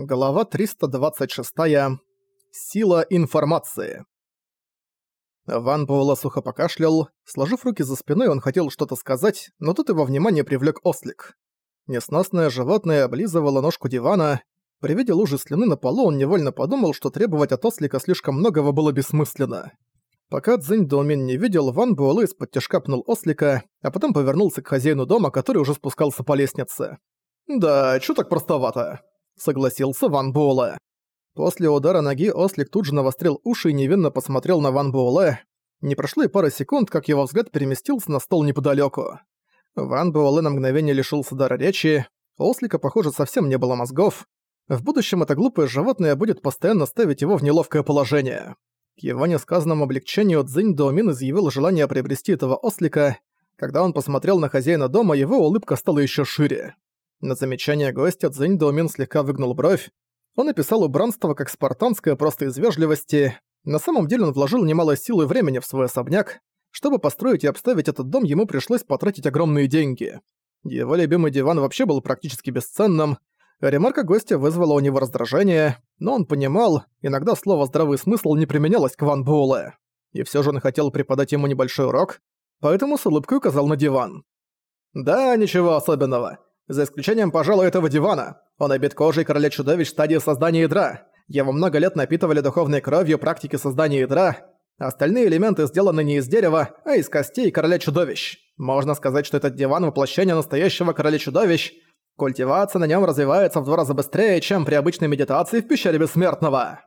Глава 326. Сила информации. Ван Буэлла сухо покашлял. Сложив руки за спиной, он хотел что-то сказать, но тут его внимание привлек ослик. Несносное животное облизывало ножку дивана. При виде лужи слюны на полу он невольно подумал, что требовать от ослика слишком многого было бессмысленно. Пока Цзинь Доумин не видел, Ван Буэлэ из-под тяжка пнул ослика, а потом повернулся к хозяину дома, который уже спускался по лестнице. «Да, чё так простовато?» Согласился Ван Буэлэ. После удара ноги Ослик тут же навострил уши и невинно посмотрел на Ван Буэлэ. Не прошло и пары секунд, как его взгляд переместился на стол неподалёку. Ван Буэлэ на мгновение лишился дара речи. Ослика, похоже, совсем не было мозгов. В будущем это глупое животное будет постоянно ставить его в неловкое положение. К его несказанному облегчению Цзинь Доумин изъявил желание приобрести этого ослика. Когда он посмотрел на хозяина дома, его улыбка стала ещё шире. На замечание гостя Цзинь Доумин слегка выгнул бровь. Он описал убранство как спартанское просто из вежливости. На самом деле он вложил немало сил и времени в свой особняк. Чтобы построить и обставить этот дом, ему пришлось потратить огромные деньги. Его любимый диван вообще был практически бесценным. Ремарка гостя вызвала у него раздражение, но он понимал, иногда слово «здравый смысл» не применялось к Ван Буэлэ. И все же он хотел преподать ему небольшой урок, поэтому с улыбкой указал на диван. «Да, ничего особенного. За исключением, пожалуй, этого дивана. Он обит кожей короля чудовищ в стадии создания ядра. Его много лет напитывали духовной кровью практики создания ядра. Остальные элементы сделаны не из дерева, а из костей короля чудовищ. Можно сказать, что этот диван – воплощение настоящего короля чудовищ. Культивация на нем развивается в два раза быстрее, чем при обычной медитации в пещере Бессмертного.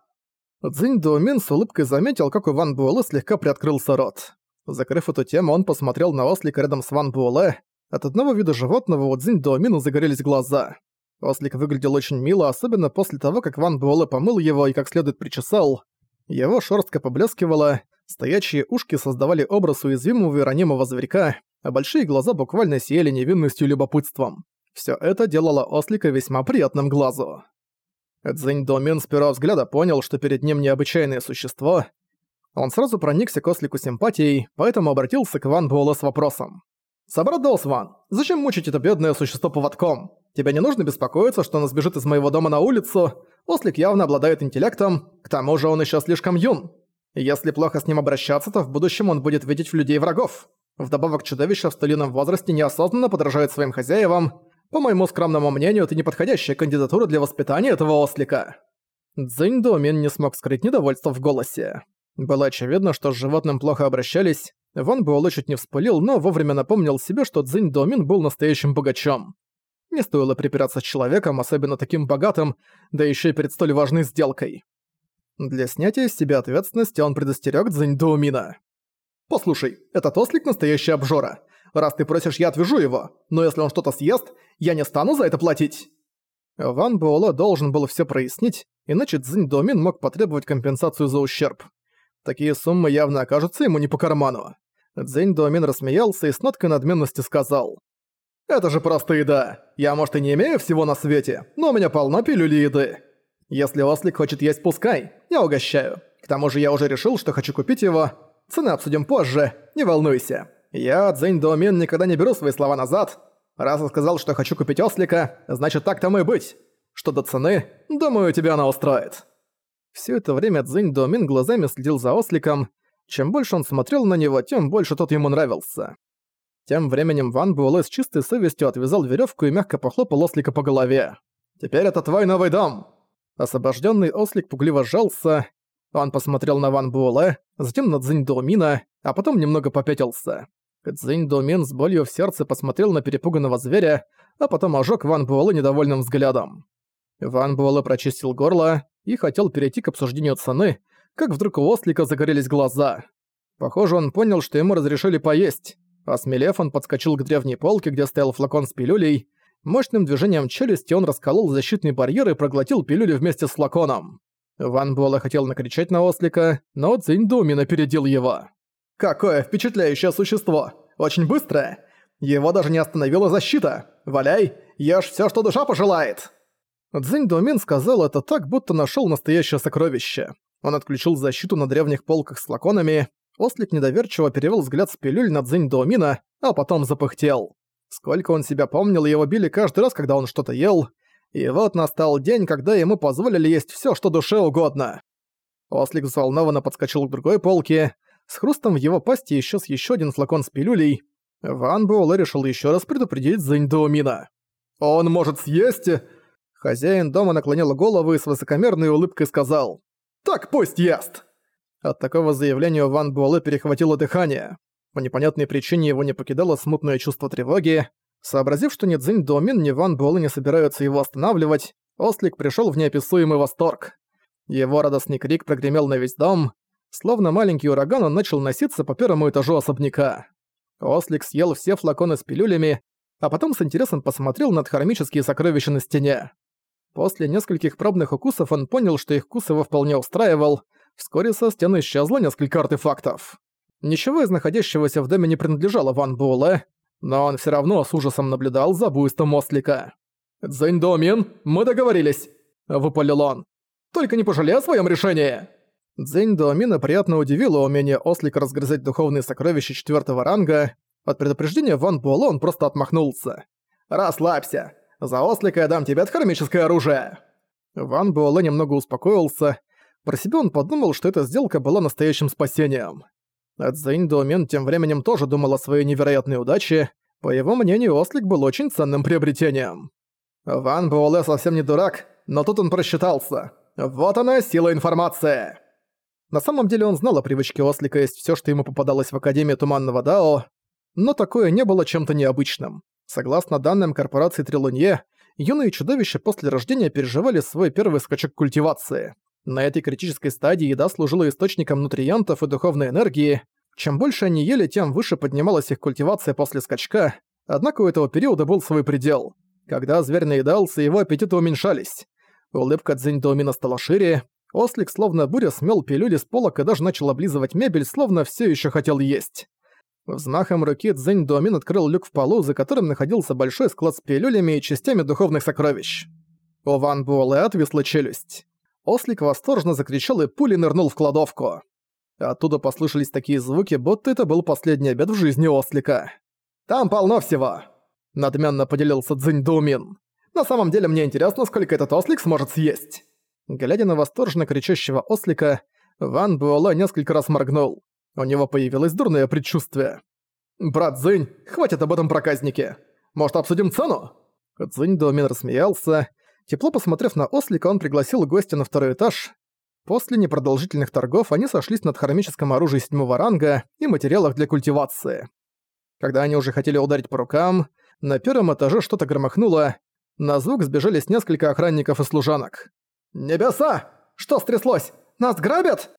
Цзинь Доумин с улыбкой заметил, как у Ван Буэлэ слегка приоткрылся рот. Закрыв эту тему, он посмотрел на ослика рядом с Ван Буэлэ, от одного вида животного у Цзинь Доумину загорелись глаза. Ослик выглядел очень мило, особенно после того, как Ван Буэлэ помыл его и как следует причесал. Его шерстка поблескивала, стоячие ушки создавали образ уязвимого и ранимого зверька, а большие глаза буквально сияли невинностью и любопытством. Всё это делало ослика весьма приятным глазу. Цзинь Домин с первого взгляда понял, что перед ним необычайное существо. Он сразу проникся к ослику симпатией, поэтому обратился к Ван Буэлэ с вопросом. «Собрат Долсван, зачем мучить это бедное существо поводком? Тебе не нужно беспокоиться, что оно сбежит из моего дома на улицу. Ослик явно обладает интеллектом, к тому же он еще слишком юн. Если плохо с ним обращаться, то в будущем он будет видеть в людей врагов. Вдобавок чудовище в столином возрасте неосознанно подражает своим хозяевам. По моему скромному мнению, это неподходящая кандидатура для воспитания этого ослика». Цзинь Доумин не смог скрыть недовольство в голосе. Было очевидно, что с животным плохо обращались, Ван Буэлэ чуть не вспылил, но вовремя напомнил себе, что Цзинь Домин был настоящим богачом. Не стоило припираться с человеком, особенно таким богатым, да еще и перед столь важной сделкой. Для снятия с себя ответственности он предостерег Цзинь Доумина. «Послушай, этот ослик настоящий обжора. Раз ты просишь, я отвяжу его, но если он что-то съест, я не стану за это платить». Ван Буэлэ должен был все прояснить, иначе Цзинь Доумин мог потребовать компенсацию за ущерб. Такие суммы явно окажутся ему не по карману. Цзэнь Дуомин рассмеялся и с ноткой надменности сказал. «Это же просто еда. Я, может, и не имею всего на свете, но у меня полно пилюли еды. Если ослик хочет есть, пускай. Я угощаю. К тому же я уже решил, что хочу купить его. Цены обсудим позже, не волнуйся. Я, Цзэнь Дуомин, никогда не беру свои слова назад. Раз я сказал, что хочу купить ослика, значит так тому и быть. Что до цены, думаю, тебя она устроит». Все это время Цзинь Домин глазами следил за осликом. Чем больше он смотрел на него, тем больше тот ему нравился. Тем временем Ван Буэлэ с чистой совестью отвязал веревку и мягко похлопал ослика по голове. «Теперь это твой новый дом!» Освобожденный ослик пугливо сжался. Он посмотрел на Ван Буэлэ, затем на Цзинь Доумина, а потом немного попятился. Цзинь Доумин с болью в сердце посмотрел на перепуганного зверя, а потом ожег Ван Буэлэ недовольным взглядом. Ван Буэлэ прочистил горло, и хотел перейти к обсуждению цены, как вдруг у ослика загорелись глаза. Похоже, он понял, что ему разрешили поесть. Осмелев, он подскочил к древней полке, где стоял флакон с пилюлей. Мощным движением челюсти он расколол защитный барьер и проглотил пилюлю вместе с флаконом. Ван Буэлэ хотел накричать на ослика, но Цзиньдумин опередил его. «Какое впечатляющее существо! Очень быстрое! Его даже не остановила защита! Валяй, ешь все, что душа пожелает!» Цзинь Думин сказал это так, будто нашел настоящее сокровище. Он отключил защиту на древних полках с флаконами, ослик недоверчиво перевел взгляд с пилюль на Цзинь Думина, а потом запыхтел. Сколько он себя помнил, его били каждый раз, когда он что-то ел. И вот настал день, когда ему позволили есть всё, что душе угодно. Ослик взволнованно подскочил к другой полке. С хрустом в его пасти исчез ещё один флакон с пилюлей. Ван Буэлэ решил ещё раз предупредить Зэнь «Он может съесть...» Хозяин дома наклонил голову и с высокомерной улыбкой сказал «Так пусть ест!» От такого заявления Ван Буэлэ перехватило дыхание. По непонятной причине его не покидало смутное чувство тревоги. Сообразив, что ни Цзинь Доумин, ни Ван Буэлэ не собираются его останавливать, Ослик пришел в неописуемый восторг. Его радостный крик прогремел на весь дом. Словно маленький ураган он начал носиться по первому этажу особняка. Ослик съел все флаконы с пилюлями, а потом с интересом посмотрел на хромические сокровища на стене. После нескольких пробных укусов он понял, что их вкус его вполне устраивал. Вскоре со стены исчезло несколько артефактов. Ничего из находящегося в доме не принадлежало Ван Буэлэ, но он все равно с ужасом наблюдал за буйством Ослика. «Цзэнь мы договорились!» – выпалил он. «Только не пожалей о своем решении!» Цзэнь Доумина приятно удивило умение Ослика разгрызать духовные сокровища четвертого ранга. От предупреждения Ван Буэлэ он просто отмахнулся. «Расслабься! За Ослика я дам тебе отхармическое оружие!» Ван Буэлэ немного успокоился. Про себя он подумал, что эта сделка была настоящим спасением. А Цзэнь Доумен тем временем тоже думал о своей невероятной удаче. По его мнению, Ослик был очень ценным приобретением. Ван Буэлэ совсем не дурак, но тут он просчитался. Вот она, сила информации. На самом деле он знал о привычке Ослика есть все, что ему попадалось в Академии Туманного Дао, но такое не было чем-то необычным. Согласно данным корпорации Трилунье, юные чудовища после рождения переживали свой первый скачок культивации. На этой критической стадии еда служила источником нутриентов и духовной энергии. Чем больше они ели, тем выше поднималась их культивация после скачка, однако у этого периода был свой предел. Когда зверь наедался, его аппетиты уменьшались. Улыбка Цзиньдоумина стала шире, ослик словно буря смел пилюли с полок и даже начал облизывать мебель, словно все еще хотел есть. Взмахом руки Цзинь Дуамин открыл люк в полу, за которым находился большой склад с пилюлями и частями духовных сокровищ. У Ван Буэлэ отвисла челюсть. Ослик восторженно закричал и пулей нырнул в кладовку. Оттуда послышались такие звуки, будто это был последний обед в жизни Ослика. «Там полно всего!» – надменно поделился Цзинь Доумин. «На самом деле мне интересно, сколько этот ослик сможет съесть!» Глядя на восторженно кричащего ослика, Ван Буэлэ несколько раз моргнул. У него появилось дурное предчувствие. «Брат Цзинь, хватит об этом проказнике! Может, обсудим цену?» Цзинь Доумин рассмеялся, Тепло посмотрев на ослика, он пригласил гостя на второй этаж. После непродолжительных торгов они сошлись над хромическом оружии седьмого ранга и материалах для культивации. Когда они уже хотели ударить по рукам, на первом этаже что-то громыхнуло, на звук сбежались несколько охранников и служанок. «Небеса! Что стряслось? Нас грабят?»